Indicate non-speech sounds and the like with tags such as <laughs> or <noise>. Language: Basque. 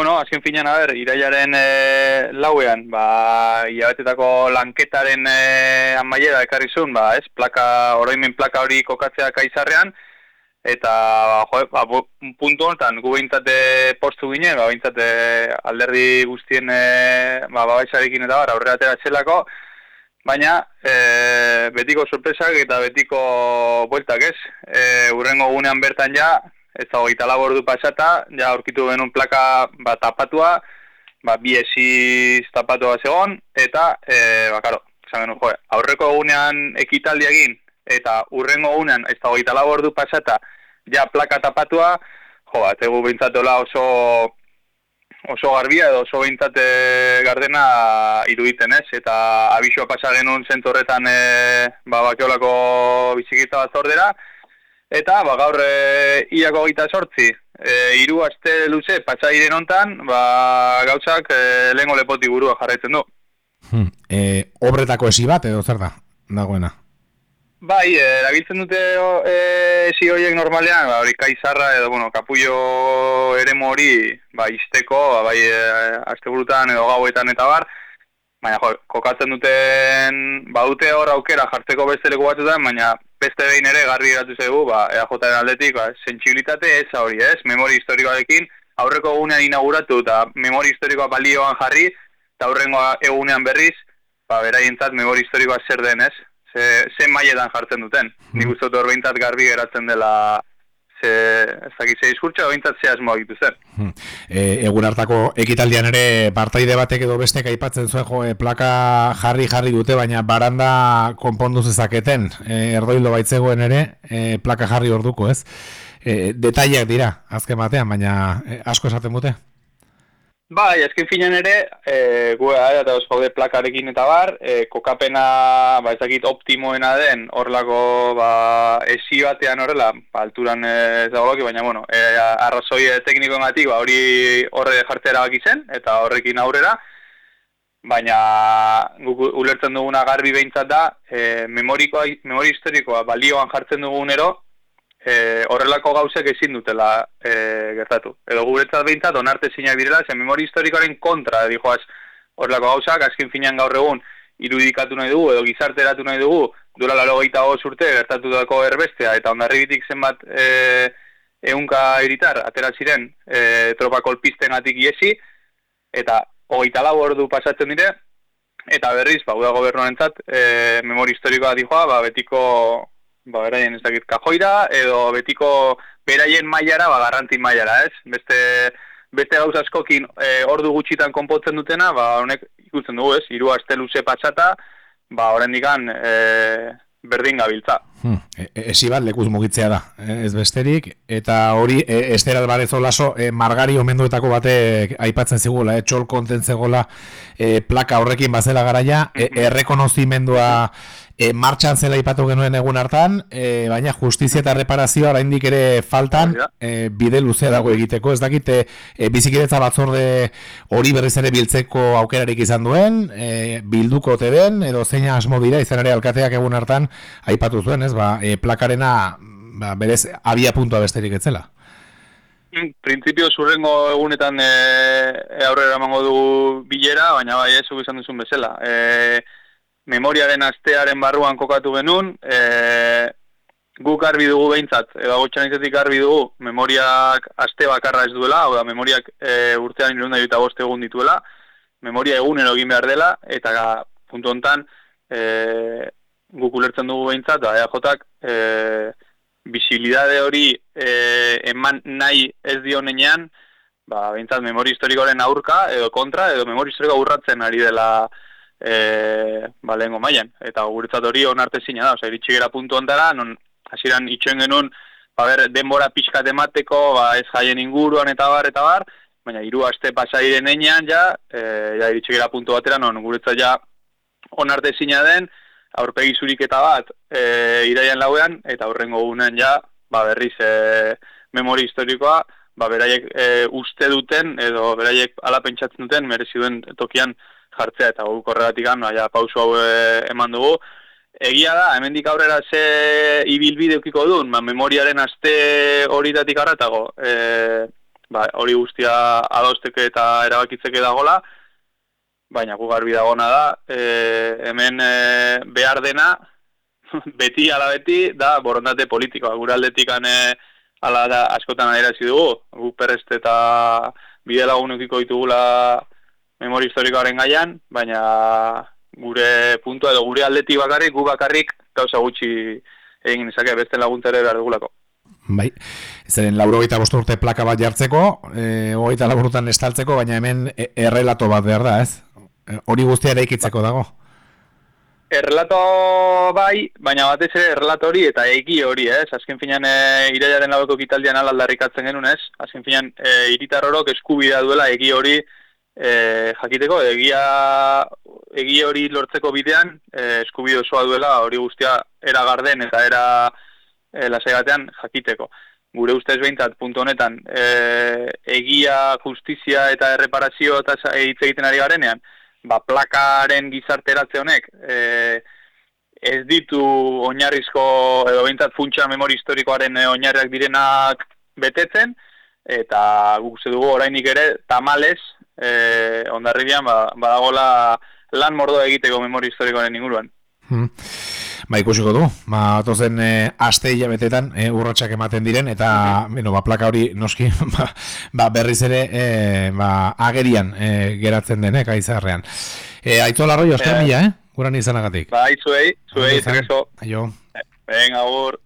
Bueno, azken finean, a ber, iraiaren e, lauean, ba, iabetetako lanketaren e, amaiera ekarri zuen, ba, ez, plaka, oroimen plaka hori kokatzea kaizarrean, eta, jo, ba, puntu honetan, gu behintzate postu ginen, ba, behintzate alderdi guztien, e, ba, babaisarekin eta bar, aurrera atera txelako, baina, e, betiko sorpresak eta betiko bueltak, ez, e, urrengo gunean bertan ja, ez hogeita labordu pasata, ja aurkitu genuen plaka bat tapatua, ba, bi esiz tapatua zegoen, eta, e, ba, karo, esan jo, aurreko egunean ekitaldi egin, eta urrengo egunean ez da hogeita labordu pasata, ja plaka tapatua, jo, bat, egu bintzatola oso oso garbia edo oso bintzate gardena iruditen ez, eta abisua pasa genuen zentorretan e, ba, bakeolako bizikita bat zordera, Eta, ba, gaur e, iako gita sortzi, e, iru aste luze, patxairen ontan, ba, gauzak e, lehenko lepoti burua jarraitzen du. Hmm. E, obretako esi bat, edo zer da, dagoena? Bai, erabiltzen dute e, esi horiek normalean, ba, hori kaizarra edo, bueno, kapullo ere mori, ba, izteko, ba, bai, e, aste burutan edo gauetan eta bar, baina, jo, kokatzen duten, ba, dute hor aukera jartzeko beste leku batzutan, baina, beste behin ere garri geratu zaigu, ba, EAJaren aldetik, ba, sentsibilitate ez hori, ez, memori historikoarekin, aurreko egunean inauguratu eta memori historikoa balioan jarri, eta aurrengo egunean berriz, ba, beraientzat memori historikoa zer den, ez, ze, ze mailetan jartzen duten. Nik uste dut garbi geratzen dela ze ez dakit ze diskurtso beintzat ze asmo egitu zen. Hmm. E, egun hartako ekitaldian ere partaide batek edo bestek aipatzen zuen jo e, plaka jarri jarri dute baina baranda konpondu zezaketen e, erdoildo baitzegoen ere e, plaka jarri orduko, ez? E, detaileak dira azken batean baina e, asko esaten dute. Bai, ezkin finen ere, e, gu eta gaude plakarekin eta bar, e, kokapena, ba, ezakit optimoena den, horlako, ba, esi batean horrela, ba, alturan ez dagoeloki, baina, bueno, e, arrazoi tekniko ematik, ba, hori horre jartzera baki zen, eta horrekin aurrera, baina, guk ulertzen duguna garbi behintzat da, e, memorikoa, memori historikoa balioan jartzen dugunero, e, horrelako gauzek ezin dutela e, gertatu. Edo guretzat behintzat, onarte zinak direla, zen memori historikoaren kontra, dijoaz, horrelako gauzak, azken finean gaur egun, irudikatu nahi dugu, edo gizarteratu nahi dugu, dura laro gaita urte, gertatu dako erbestea, eta ondarri bitik zenbat e, eunka iritar, atera ziren, e, tropa kolpisten atik iesi, eta hogeita lau ordu pasatzen dire, eta berriz, ba, uda gobernuaren zat, e, memori historikoa dijoa, ba, betiko ba, beraien ez dakit kajoira, edo betiko beraien mailara, ba, garranti mailara, ez? Beste, beste gauz askokin e, ordu gutxitan konpotzen dutena, ba, honek ikutzen dugu, ez? Irua este luze patxata, ba, horren digan, e, berdin gabiltza. Hmm. E, e, bat lekuz mugitzea da, e, ez besterik, eta hori e, esterat barezo laso e, margari omenduetako bate aipatzen zigula, e, txol konten zegoela e, plaka horrekin bazela garaia, e, mm-hmm. errekonozimendua e, martxan zela ipatu genuen egun hartan, e, baina justizia eta reparazioa oraindik ere faltan e, bide luzea dago egiteko, ez dakit e, bizikiretza batzorde hori berriz ere biltzeko aukerarik izan duen, e, bilduko te den, edo zeina asmo dira, izan ere alkateak egun hartan aipatu zuen, ez, ba, e, plakarena ba, berez abia puntua besterik etzela. Mm, Printzipio zurrengo egunetan e, aurrera emango du bilera, baina bai ez izan duzun bezala. E, memoriaren astearen barruan kokatu genuen, e, guk arbi dugu behintzat, edo agotxan izatik arbi dugu, memoriak aste bakarra ez duela, hau da, memoriak e, urtean irunda eta boste egun dituela, memoria egun egin behar dela, eta ga, puntu hontan, e, guk ulertzen dugu behintzat, da, eajotak, e, bisilidade hori e, eman nahi ez dionenean, ba, behintzat, memori historikoaren aurka, edo kontra, edo memori historikoa urratzen ari dela, e, ba, lehengo maian. Eta guretzat hori onarte zina da, oza, iritsi gara puntu ontara, non hasieran itxoen genuen, ba, ber, denbora pixkat emateko, ba, ez jaien inguruan eta bar, eta bar, baina hiru aste pasairen einean ja, e, ja iritsi gara puntu batera, non guretzat ja onarte zina den, aurpegi zurik eta bat e, iraian lauean, eta aurrengo gunean ja, ba, berriz e, memori historikoa, ba, beraiek e, uste duten, edo beraiek ala pentsatzen duten, merezi duen tokian, jartzea eta guk horregatik gano, ja, pausu hau e, eman dugu. Egia da, hemendik aurrera ze ibilbide ukiko duen, ma, memoriaren aste hori datik arratago. E, ba, hori guztia adosteke eta erabakitzeke dagola, baina gu garbi dagona da, e, hemen e, behar dena, <laughs> beti ala beti, da borondate politikoa, gure aldetik ane, ala da askotan adierazi dugu, gu perreste eta bide lagunukiko ditugula memori historikoaren gaian, baina gure puntua edo gure aldetik bakarrik, gu bakarrik gauza gutxi egin izake beste laguntere behar dugulako. Bai, zeren lauro eta urte plaka bat jartzeko, e, hogeita laburutan estaltzeko, baina hemen e, errelato bat behar da, ez? E, hori guztia ere ikitzeko dago? Errelato bai, baina batez ere errelato hori eta egi hori, ez? Azken finean e, iraiaren labeko kitaldian alaldarrikatzen genuen, ez? Azken finean e, iritar horok eskubidea duela egi hori e, jakiteko, egia, egi hori lortzeko bidean e, eskubide osoa duela hori guztia era garden eta era e, lasai batean jakiteko. Gure ustez behintzat, puntu honetan, e, egia, justizia eta erreparazio eta hitz egiten ari garenean, ba, plakaren gizarteratze honek, e, ez ditu oinarrizko, edo behintzat funtsa memori historikoaren e, oinarriak direnak betetzen, eta guk dugu orainik ere, tamales, e, ondarribian, ba, badagola lan mordo egiteko memori historikoaren inguruan. Hmm. Ba, ikusiko du, ba, tozen e, aste hilabetetan e, urratxak ematen diren, eta, mm bueno, ba, plaka hori noski, <laughs> ba, ba berriz ere, e, ba, agerian e, geratzen denek, aizarrean. E, Aitu alarroi, oster mila, eh? Guran izanagatik. Ba, aizuei, zuei, zerezo. Aio. Venga, agur.